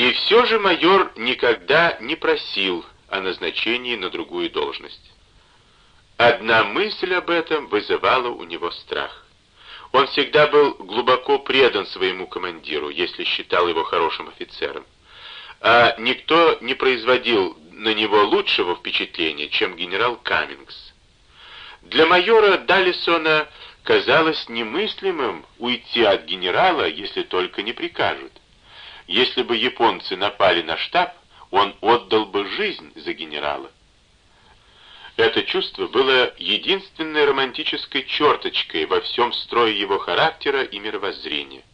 И все же майор никогда не просил о назначении на другую должность. Одна мысль об этом вызывала у него страх. Он всегда был глубоко предан своему командиру, если считал его хорошим офицером. А никто не производил на него лучшего впечатления, чем генерал Каммингс. Для майора Даллисона казалось немыслимым уйти от генерала, если только не прикажут. Если бы японцы напали на штаб, он отдал бы жизнь за генерала. Это чувство было единственной романтической черточкой во всем строе его характера и мировоззрения.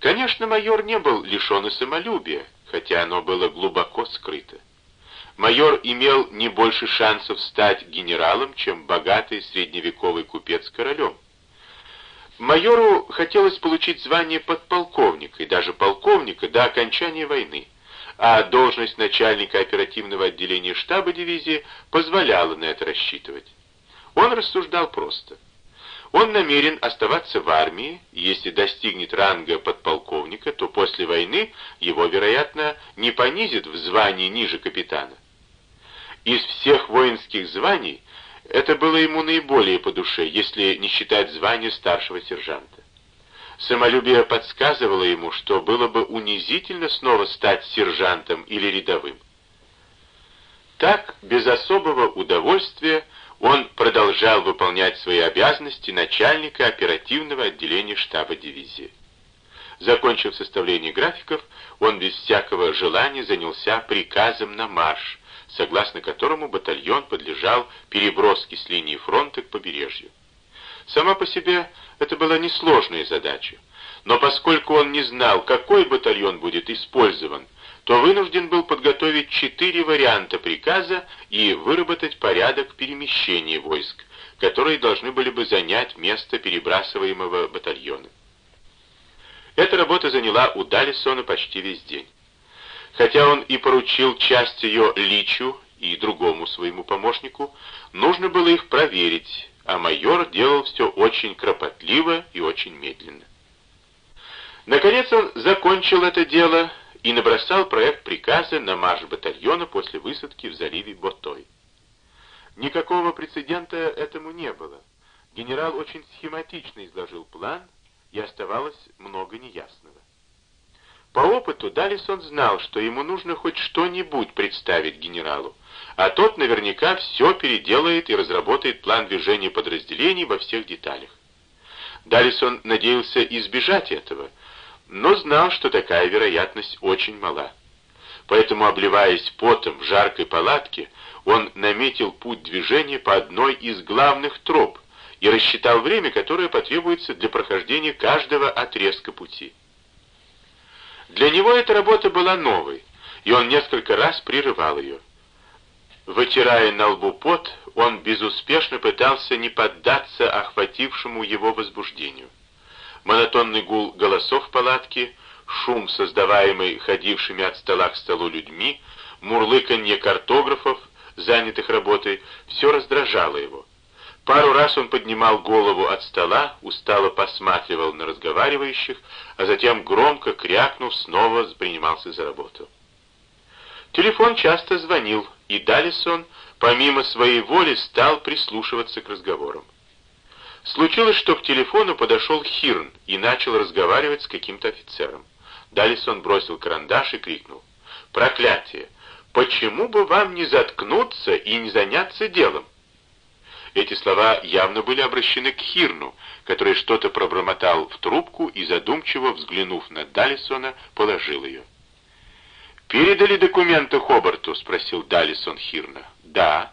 Конечно, майор не был лишен и самолюбия, хотя оно было глубоко скрыто. Майор имел не больше шансов стать генералом, чем богатый средневековый купец королем. Майору хотелось получить звание подполковника и даже полковника до окончания войны а должность начальника оперативного отделения штаба дивизии позволяла на это рассчитывать. Он рассуждал просто. Он намерен оставаться в армии, если достигнет ранга подполковника, то после войны его, вероятно, не понизит в звании ниже капитана. Из всех воинских званий это было ему наиболее по душе, если не считать звания старшего сержанта. Самолюбие подсказывало ему, что было бы унизительно снова стать сержантом или рядовым. Так, без особого удовольствия, он продолжал выполнять свои обязанности начальника оперативного отделения штаба дивизии. Закончив составление графиков, он без всякого желания занялся приказом на марш, согласно которому батальон подлежал переброске с линии фронта к побережью. Сама по себе это была несложная задача. Но поскольку он не знал, какой батальон будет использован, то вынужден был подготовить четыре варианта приказа и выработать порядок перемещения войск, которые должны были бы занять место перебрасываемого батальона. Эта работа заняла у Далисона почти весь день. Хотя он и поручил часть ее Личу и другому своему помощнику, нужно было их проверить, а майор делал все очень кропотливо и очень медленно. Наконец он закончил это дело и набросал проект приказа на марш батальона после высадки в заливе Ботой. Никакого прецедента этому не было. Генерал очень схематично изложил план, и оставалось много неясного. По опыту Далисон знал, что ему нужно хоть что-нибудь представить генералу, а тот наверняка все переделает и разработает план движения подразделений во всех деталях. Далисон надеялся избежать этого, но знал, что такая вероятность очень мала. Поэтому, обливаясь потом в жаркой палатке, он наметил путь движения по одной из главных троп и рассчитал время, которое потребуется для прохождения каждого отрезка пути. Для него эта работа была новой, и он несколько раз прерывал ее. Вытирая на лбу пот, он безуспешно пытался не поддаться охватившему его возбуждению. Монотонный гул голосов в палатке, шум, создаваемый ходившими от стола к столу людьми, мурлыканье картографов, занятых работой, все раздражало его. Пару раз он поднимал голову от стола, устало посматривал на разговаривающих, а затем, громко крякнув, снова принимался за работу. Телефон часто звонил, и Далисон, помимо своей воли, стал прислушиваться к разговорам. Случилось, что к телефону подошел Хирн и начал разговаривать с каким-то офицером. Далисон бросил карандаш и крикнул. «Проклятие! Почему бы вам не заткнуться и не заняться делом?» Эти слова явно были обращены к Хирну, который что-то пробормотал в трубку и, задумчиво взглянув на Далисона, положил ее. «Передали документы Хобарту?» — спросил Далисон Хирна. «Да».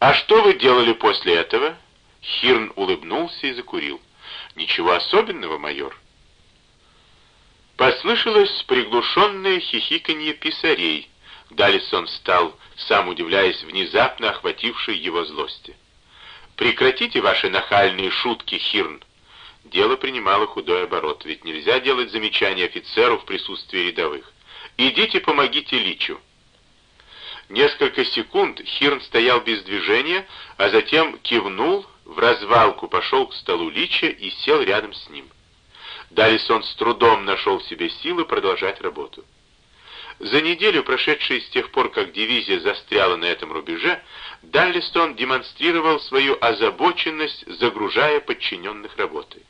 «А что вы делали после этого?» Хирн улыбнулся и закурил. «Ничего особенного, майор». Послышалось приглушенное хихиканье писарей. Далисон встал, сам удивляясь внезапно охватившей его злости. «Прекратите ваши нахальные шутки, Хирн!» Дело принимало худой оборот, ведь нельзя делать замечания офицеру в присутствии рядовых. «Идите, помогите Личу». Несколько секунд Хирн стоял без движения, а затем кивнул, в развалку пошел к столу Лича и сел рядом с ним. Далисон с трудом нашел в себе силы продолжать работу. За неделю, прошедшей с тех пор, как дивизия застряла на этом рубеже, Даллистон демонстрировал свою озабоченность, загружая подчиненных работой.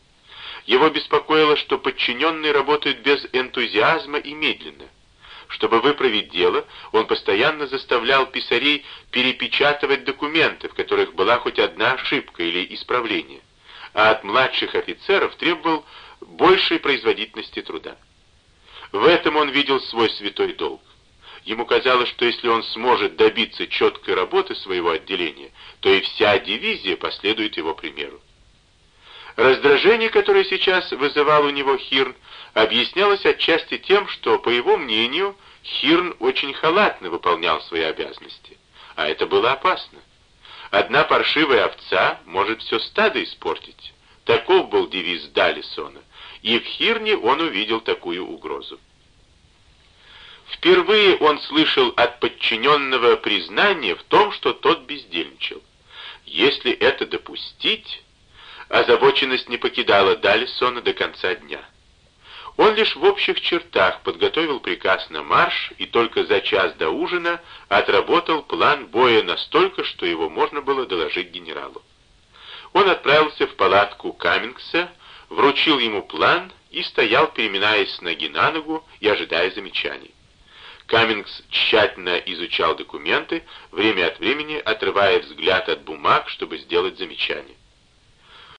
Его беспокоило, что подчиненные работают без энтузиазма и медленно. Чтобы выправить дело, он постоянно заставлял писарей перепечатывать документы, в которых была хоть одна ошибка или исправление, а от младших офицеров требовал большей производительности труда. В этом он видел свой святой долг. Ему казалось, что если он сможет добиться четкой работы своего отделения, то и вся дивизия последует его примеру. Раздражение, которое сейчас вызывал у него Хирн, объяснялось отчасти тем, что, по его мнению, Хирн очень халатно выполнял свои обязанности. А это было опасно. Одна паршивая овца может все стадо испортить. Таков был девиз Далисона, и в Хирне он увидел такую угрозу. Впервые он слышал от подчиненного признание в том, что тот бездельничал. Если это допустить, озабоченность не покидала Далисона до конца дня. Он лишь в общих чертах подготовил приказ на марш и только за час до ужина отработал план боя настолько, что его можно было доложить генералу. Он отправился в палатку Каммингса, вручил ему план и стоял, переминаясь с ноги на ногу и ожидая замечаний. Каммингс тщательно изучал документы, время от времени отрывая взгляд от бумаг, чтобы сделать замечание.